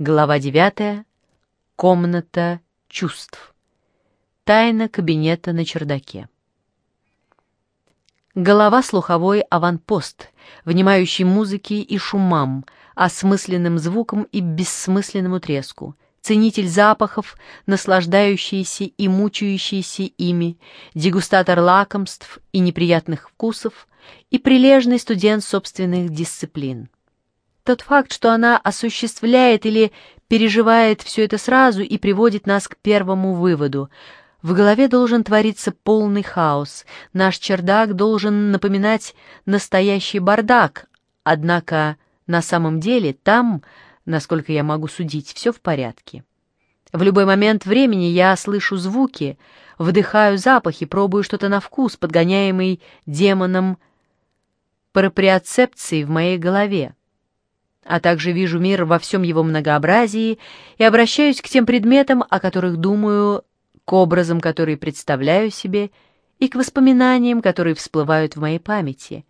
Глава 9. Комната чувств. Тайна кабинета на чердаке. Голова слуховой аванпост, внимающий музыке и шумам, осмысленным звуком и бессмысленному треску, ценитель запахов, наслаждающийся и мучающийся ими, дегустатор лакомств и неприятных вкусов и прилежный студент собственных дисциплин. Тот факт, что она осуществляет или переживает все это сразу и приводит нас к первому выводу. В голове должен твориться полный хаос. Наш чердак должен напоминать настоящий бардак. Однако на самом деле там, насколько я могу судить, все в порядке. В любой момент времени я слышу звуки, вдыхаю запахи, пробую что-то на вкус, подгоняемый демоном проприоцепции в моей голове а также вижу мир во всем его многообразии и обращаюсь к тем предметам, о которых думаю, к образам, которые представляю себе, и к воспоминаниям, которые всплывают в моей памяти.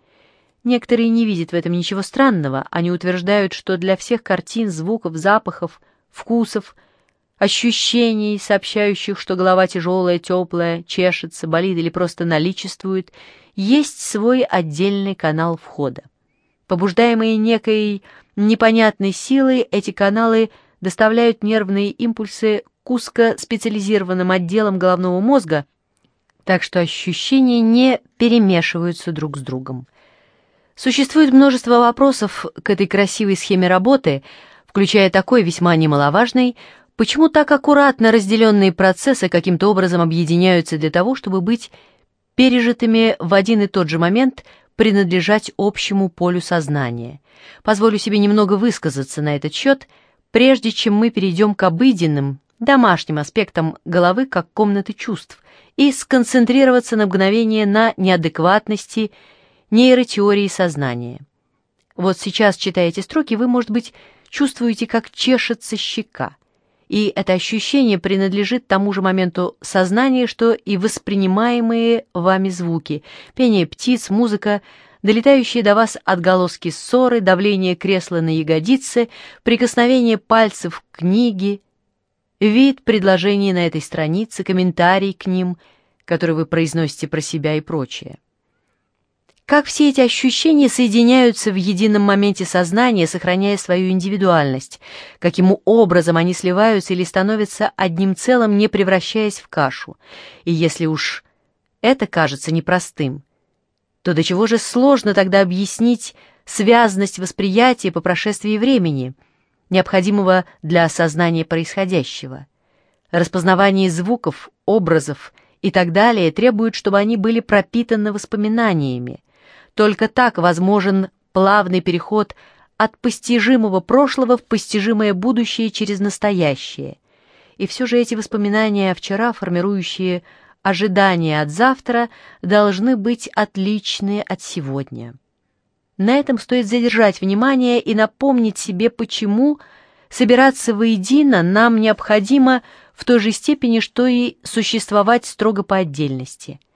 Некоторые не видят в этом ничего странного, они утверждают, что для всех картин, звуков, запахов, вкусов, ощущений, сообщающих, что голова тяжелая, теплая, чешется, болит или просто наличествует, есть свой отдельный канал входа. Побуждаемые некой непонятной силой, эти каналы доставляют нервные импульсы к узкоспециализированным отделам головного мозга, так что ощущения не перемешиваются друг с другом. Существует множество вопросов к этой красивой схеме работы, включая такой весьма немаловажный, почему так аккуратно разделенные процессы каким-то образом объединяются для того, чтобы быть пережитыми в один и тот же момент – принадлежать общему полю сознания. Позволю себе немного высказаться на этот счет, прежде чем мы перейдем к обыденным, домашним аспектам головы как комнаты чувств и сконцентрироваться на мгновение на неадекватности нейротеории сознания. Вот сейчас, читая эти строки, вы, может быть, чувствуете, как чешется щека. И это ощущение принадлежит тому же моменту сознания, что и воспринимаемые вами звуки, пение птиц, музыка, долетающие до вас отголоски ссоры, давление кресла на ягодицы, прикосновение пальцев к книге, вид предложений на этой странице, комментарий к ним, которые вы произносите про себя и прочее. Как все эти ощущения соединяются в едином моменте сознания, сохраняя свою индивидуальность? Каким образом они сливаются или становятся одним целым, не превращаясь в кашу? И если уж это кажется непростым, то до чего же сложно тогда объяснить связность восприятия по прошествии времени, необходимого для осознания происходящего? Распознавание звуков, образов и так далее требует, чтобы они были пропитаны воспоминаниями, только так возможен плавный переход от постижимого прошлого в постижимое будущее через настоящее. И все же эти воспоминания о вчера, формирующие ожидания от завтра, должны быть отличны от сегодня. На этом стоит задержать внимание и напомнить себе, почему собираться воедино нам необходимо в той же степени, что и существовать строго по отдельности –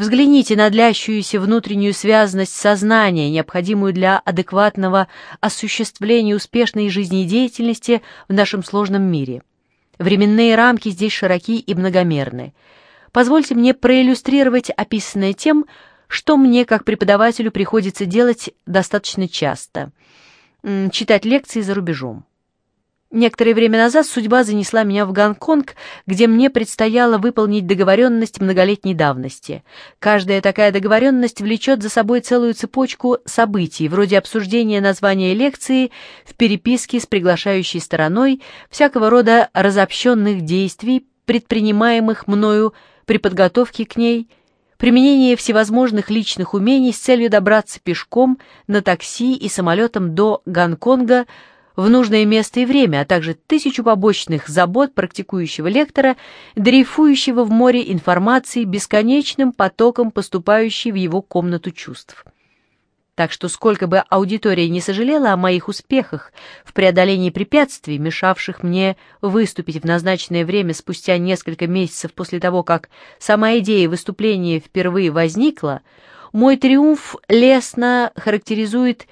Взгляните на длящуюся внутреннюю связанность сознания, необходимую для адекватного осуществления успешной жизнедеятельности в нашем сложном мире. Временные рамки здесь широки и многомерны. Позвольте мне проиллюстрировать описанное тем, что мне, как преподавателю, приходится делать достаточно часто. Читать лекции за рубежом. Некоторое время назад судьба занесла меня в Гонконг, где мне предстояло выполнить договоренность многолетней давности. Каждая такая договоренность влечет за собой целую цепочку событий, вроде обсуждения названия лекции в переписке с приглашающей стороной, всякого рода разобщенных действий, предпринимаемых мною при подготовке к ней, применение всевозможных личных умений с целью добраться пешком, на такси и самолетом до Гонконга – в нужное место и время, а также тысячу побочных забот практикующего лектора, дрейфующего в море информации бесконечным потоком поступающей в его комнату чувств. Так что сколько бы аудитория не сожалела о моих успехах в преодолении препятствий, мешавших мне выступить в назначенное время спустя несколько месяцев после того, как сама идея выступления впервые возникла, мой триумф лестно характеризует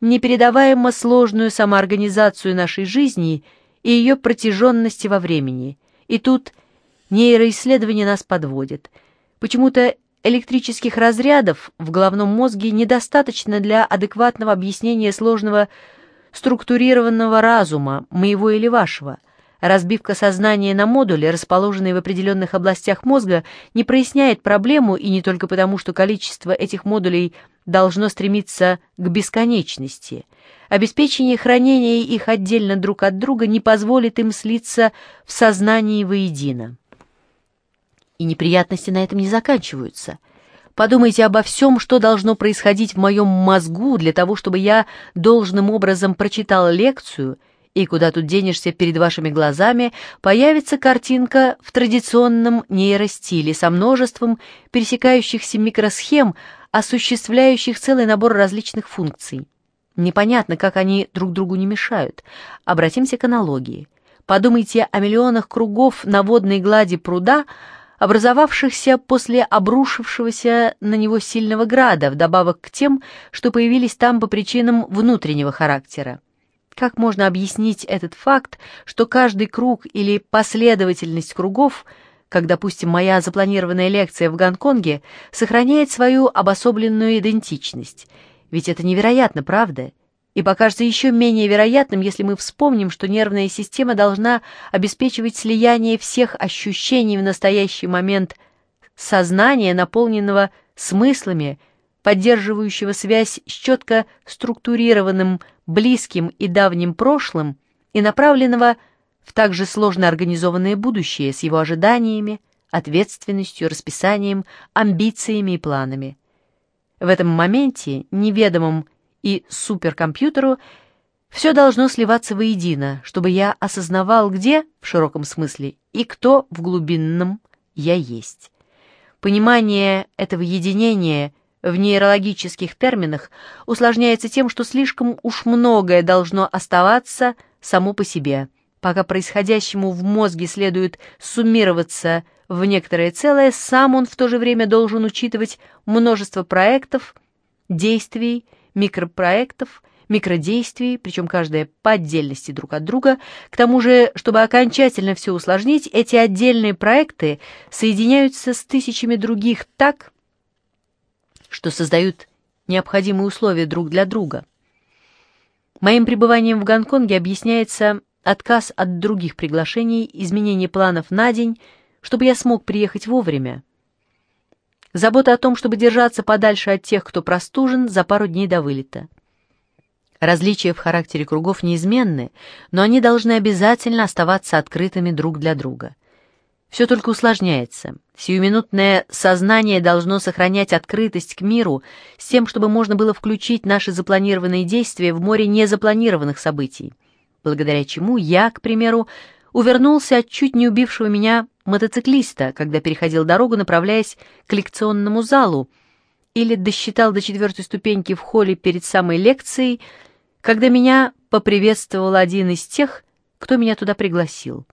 непередаваемо сложную самоорганизацию нашей жизни и ее протяженности во времени. И тут нейроисследование нас подводит. Почему-то электрических разрядов в головном мозге недостаточно для адекватного объяснения сложного структурированного разума, моего или вашего. Разбивка сознания на модули, расположенные в определенных областях мозга, не проясняет проблему и не только потому, что количество этих модулей должно стремиться к бесконечности. Обеспечение хранения их отдельно друг от друга не позволит им слиться в сознании воедино. И неприятности на этом не заканчиваются. Подумайте обо всем, что должно происходить в моем мозгу для того, чтобы я должным образом прочитал лекцию, и куда тут денешься перед вашими глазами, появится картинка в традиционном нейростиле со множеством пересекающихся микросхем, осуществляющих целый набор различных функций. Непонятно, как они друг другу не мешают. Обратимся к аналогии. Подумайте о миллионах кругов на водной глади пруда, образовавшихся после обрушившегося на него сильного града, вдобавок к тем, что появились там по причинам внутреннего характера. Как можно объяснить этот факт, что каждый круг или последовательность кругов, как, допустим, моя запланированная лекция в Гонконге, сохраняет свою обособленную идентичность? Ведь это невероятно, правда? и покажется еще менее вероятным, если мы вспомним, что нервная система должна обеспечивать слияние всех ощущений в настоящий момент сознания, наполненного смыслами, поддерживающего связь с четко структурированным, близким и давним прошлым и направленного в также сложно организованное будущее с его ожиданиями, ответственностью, расписанием, амбициями и планами. В этом моменте, неведомом и суперкомпьютеру, все должно сливаться воедино, чтобы я осознавал, где, в широком смысле, и кто в глубинном я есть. Понимание этого единения в нейрологических терминах усложняется тем, что слишком уж многое должно оставаться само по себе, пока происходящему в мозге следует суммироваться в некоторое целое, сам он в то же время должен учитывать множество проектов, действий, микропроектов, микродействий, причем каждая по отдельности друг от друга. К тому же, чтобы окончательно все усложнить, эти отдельные проекты соединяются с тысячами других так, что создают необходимые условия друг для друга. Моим пребыванием в Гонконге объясняется отказ от других приглашений, изменение планов на день, чтобы я смог приехать вовремя, Забота о том, чтобы держаться подальше от тех, кто простужен, за пару дней до вылета. Различия в характере кругов неизменны, но они должны обязательно оставаться открытыми друг для друга. Все только усложняется. Сиюминутное сознание должно сохранять открытость к миру с тем, чтобы можно было включить наши запланированные действия в море незапланированных событий, благодаря чему я, к примеру, увернулся от чуть не убившего меня мотоциклиста, когда переходил дорогу, направляясь к лекционному залу, или досчитал до четвертой ступеньки в холле перед самой лекцией, когда меня поприветствовал один из тех, кто меня туда пригласил.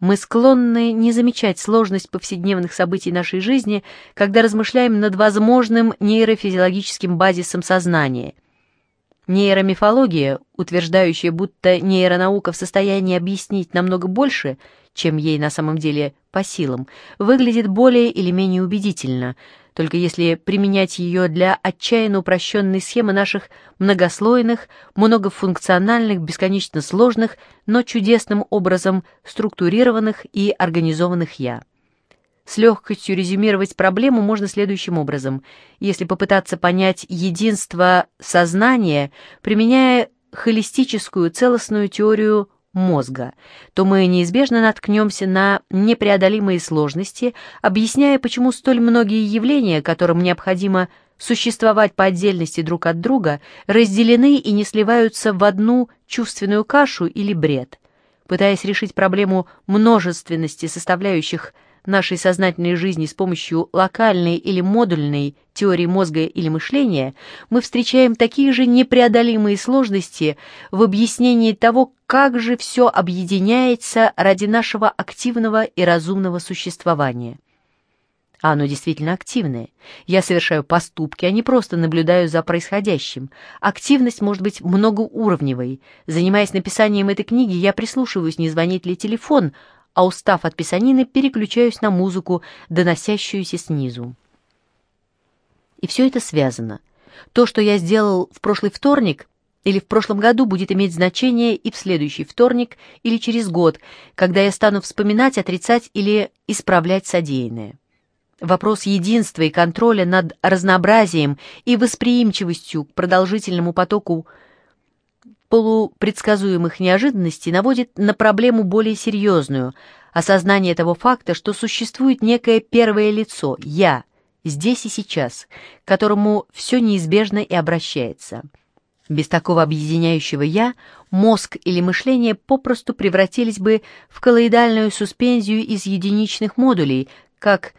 Мы склонны не замечать сложность повседневных событий нашей жизни, когда размышляем над возможным нейрофизиологическим базисом сознания — Нейромифология, утверждающая, будто нейронаука в состоянии объяснить намного больше, чем ей на самом деле по силам, выглядит более или менее убедительно, только если применять ее для отчаянно упрощенной схемы наших многослойных, многофункциональных, бесконечно сложных, но чудесным образом структурированных и организованных «я». С легкостью резюмировать проблему можно следующим образом. Если попытаться понять единство сознания, применяя холистическую целостную теорию мозга, то мы неизбежно наткнемся на непреодолимые сложности, объясняя, почему столь многие явления, которым необходимо существовать по отдельности друг от друга, разделены и не сливаются в одну чувственную кашу или бред. Пытаясь решить проблему множественности составляющих нашей сознательной жизни с помощью локальной или модульной теории мозга или мышления, мы встречаем такие же непреодолимые сложности в объяснении того, как же все объединяется ради нашего активного и разумного существования. а оно действительно активное. Я совершаю поступки, а не просто наблюдаю за происходящим. Активность может быть многоуровневой. Занимаясь написанием этой книги, я прислушиваюсь, не звонит ли телефон, а устав от писанины, переключаюсь на музыку, доносящуюся снизу. И все это связано. То, что я сделал в прошлый вторник или в прошлом году, будет иметь значение и в следующий вторник или через год, когда я стану вспоминать, отрицать или исправлять содеянное. Вопрос единства и контроля над разнообразием и восприимчивостью к продолжительному потоку полупредсказуемых неожиданностей наводит на проблему более серьезную – осознание того факта, что существует некое первое лицо – «я», здесь и сейчас, к которому все неизбежно и обращается. Без такого объединяющего «я» мозг или мышление попросту превратились бы в коллоидальную суспензию из единичных модулей, как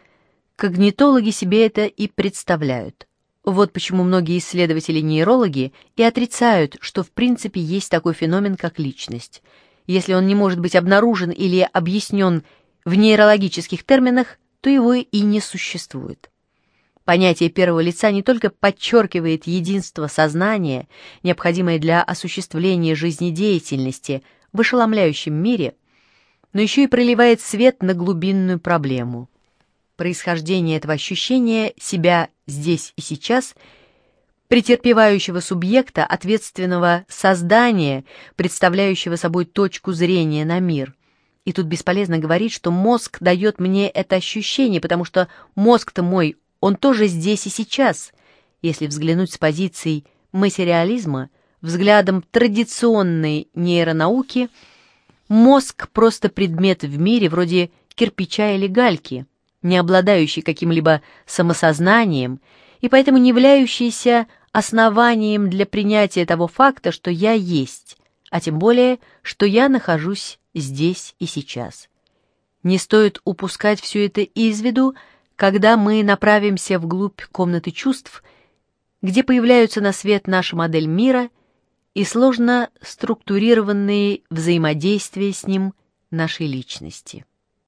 когнитологи себе это и представляют. Вот почему многие исследователи-нейрологи и отрицают, что в принципе есть такой феномен, как личность. Если он не может быть обнаружен или объяснен в нейрологических терминах, то его и не существует. Понятие первого лица не только подчеркивает единство сознания, необходимое для осуществления жизнедеятельности в ошеломляющем мире, но еще и проливает свет на глубинную проблему – происхождение этого ощущения себя здесь и сейчас, претерпевающего субъекта, ответственного создания, представляющего собой точку зрения на мир. И тут бесполезно говорить, что мозг дает мне это ощущение, потому что мозг-то мой, он тоже здесь и сейчас. Если взглянуть с позицией материализма, взглядом традиционной нейронауки, мозг просто предмет в мире вроде кирпича или гальки – не обладающий каким-либо самосознанием и поэтому не являющийся основанием для принятия того факта, что я есть, а тем более, что я нахожусь здесь и сейчас. Не стоит упускать все это из виду, когда мы направимся вглубь комнаты чувств, где появляются на свет наша модель мира и сложно структурированные взаимодействия с ним нашей личности.